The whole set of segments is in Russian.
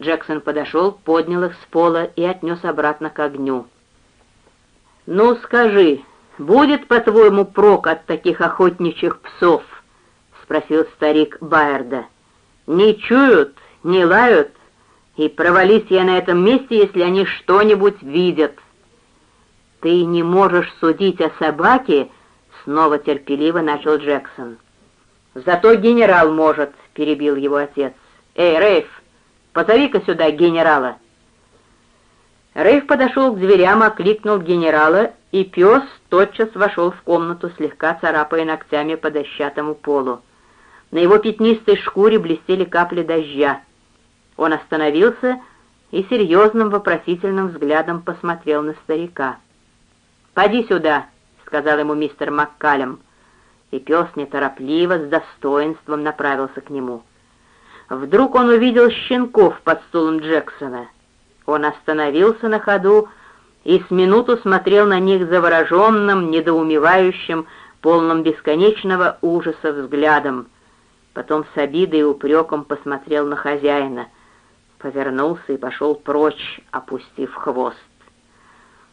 Джексон подошел, поднял их с пола и отнес обратно к огню. «Ну, скажи, будет, по-твоему, прок от таких охотничьих псов?» — спросил старик Байерда. «Не чуют, не лают, и провались я на этом месте, если они что-нибудь видят». «Ты не можешь судить о собаке?» — снова терпеливо начал Джексон. «Зато генерал может», — перебил его отец. «Эй, Рейф, позови-ка сюда генерала». Рейф подошел к дверям, окликнул генерала, и пес тотчас вошел в комнату, слегка царапая ногтями по дощатому полу. На его пятнистой шкуре блестели капли дождя. Он остановился и серьезным вопросительным взглядом посмотрел на старика. «Поди сюда», — сказал ему мистер Маккалем. И пес неторопливо, с достоинством направился к нему. Вдруг он увидел щенков под стулом Джексона. Он остановился на ходу и с минуту смотрел на них завороженным, недоумевающим, полным бесконечного ужаса взглядом. Потом с обидой и упреком посмотрел на хозяина, повернулся и пошел прочь, опустив хвост.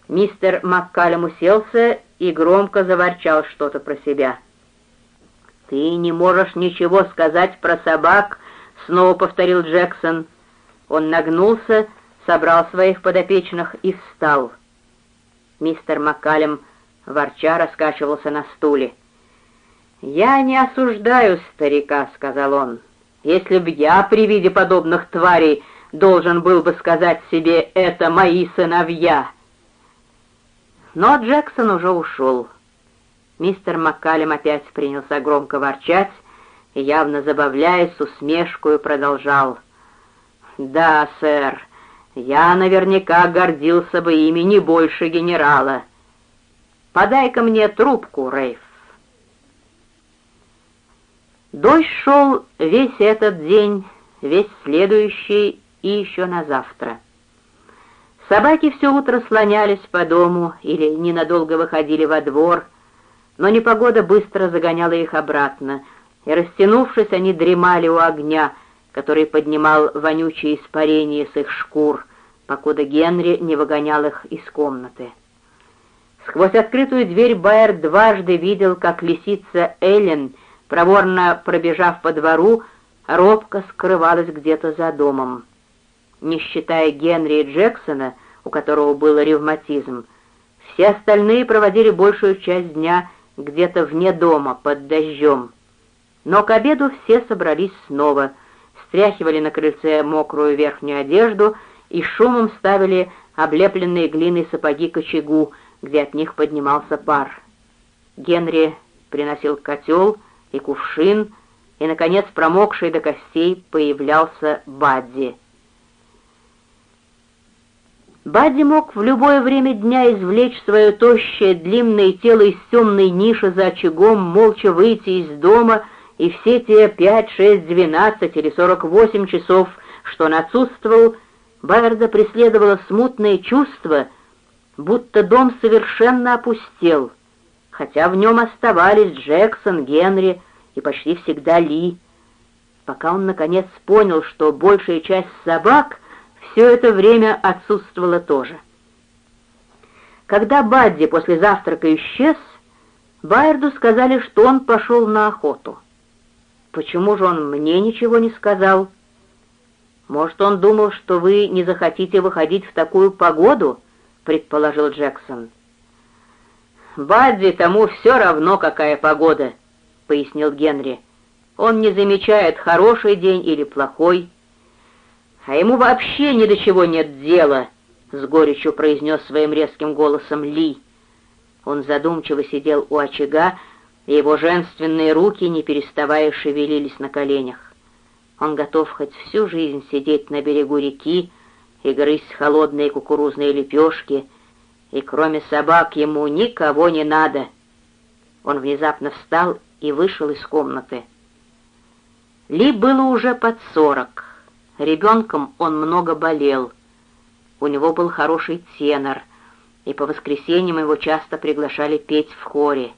Мистер Маккалем уселся и громко заворчал что-то про себя. «Ты не можешь ничего сказать про собак», — снова повторил Джексон. Он нагнулся, собрал своих подопечных и встал. Мистер Маккалем ворча раскачивался на стуле. «Я не осуждаю старика», — сказал он. «Если б я при виде подобных тварей должен был бы сказать себе «это мои сыновья», но Джексон уже ушел. Мистер Маккалем опять принялся громко ворчать и, явно забавляясь, с усмешкой продолжал. «Да, сэр, я наверняка гордился бы ими не больше генерала. Подай-ка мне трубку, Рейф». Дождь шел весь этот день, весь следующий и еще на завтра. Собаки все утро слонялись по дому или ненадолго выходили во двор, но непогода быстро загоняла их обратно, и, растянувшись, они дремали у огня, который поднимал вонючие испарения с их шкур, покуда Генри не выгонял их из комнаты. Сквозь открытую дверь Байер дважды видел, как лисица Эллен, проворно пробежав по двору, робко скрывалась где-то за домом не считая Генри и Джексона, у которого был ревматизм, все остальные проводили большую часть дня где-то вне дома, под дождем. Но к обеду все собрались снова, стряхивали на крыльце мокрую верхнюю одежду и шумом ставили облепленные глиной сапоги к очагу, где от них поднимался пар. Генри приносил котел и кувшин, и, наконец, промокший до костей, появлялся Бадди — Бадди мог в любое время дня извлечь свое тощее, длинное тело из темной ниши за очагом, молча выйти из дома, и все те пять, шесть, двенадцать или сорок восемь часов, что он отсутствовал, Байерда преследовало смутное чувство, будто дом совершенно опустел, хотя в нем оставались Джексон, Генри и почти всегда Ли, пока он наконец понял, что большая часть собак — все это время отсутствовала тоже. Когда Бадди после завтрака исчез, Байерду сказали, что он пошел на охоту. Почему же он мне ничего не сказал? Может, он думал, что вы не захотите выходить в такую погоду, предположил Джексон. Бадди тому все равно, какая погода, пояснил Генри. Он не замечает, хороший день или плохой. «А ему вообще ни до чего нет дела», — с горечью произнес своим резким голосом Ли. Он задумчиво сидел у очага, его женственные руки, не переставая, шевелились на коленях. Он готов хоть всю жизнь сидеть на берегу реки и грызть холодные кукурузные лепешки, и кроме собак ему никого не надо. Он внезапно встал и вышел из комнаты. Ли было уже под сорок. Ребенком он много болел. У него был хороший тенор, и по воскресеньям его часто приглашали петь в хоре.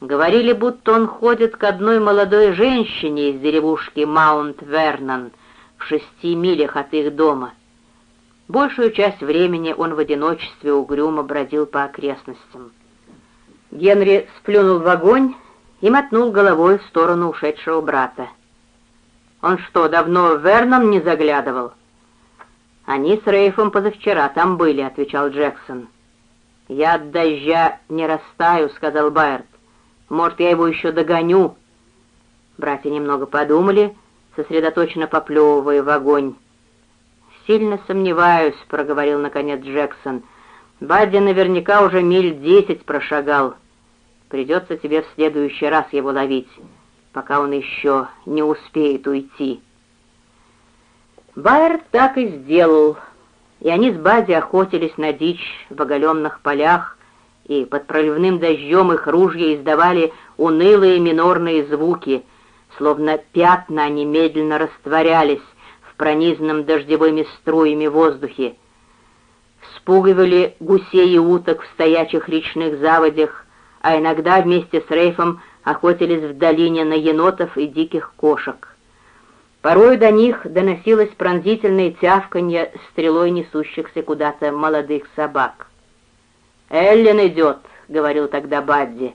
Говорили, будто он ходит к одной молодой женщине из деревушки Маунт-Вернон, в шести милях от их дома. Большую часть времени он в одиночестве угрюмо бродил по окрестностям. Генри сплюнул в огонь и мотнул головой в сторону ушедшего брата. «Он что, давно в Верном не заглядывал?» «Они с Рейфом позавчера там были», — отвечал Джексон. «Я от дождя не растаю», — сказал Байерт. «Может, я его еще догоню». Братья немного подумали, сосредоточенно поплевывая в огонь. «Сильно сомневаюсь», — проговорил наконец Джексон. «Бадди наверняка уже миль десять прошагал. Придется тебе в следующий раз его ловить, пока он еще не успеет уйти». Байер так и сделал, и они с Бади охотились на дичь в оголенных полях, и под проливным дождем их ружья издавали унылые минорные звуки, словно пятна они медленно растворялись в пронизанном дождевыми струями воздухе. Спугивали гусей и уток в стоячих речных заводях, а иногда вместе с Рейфом охотились в долине на енотов и диких кошек. Порой до них доносилось пронзительное тявканье стрелой несущихся куда-то молодых собак. «Эллен идет», — говорил тогда Бадди.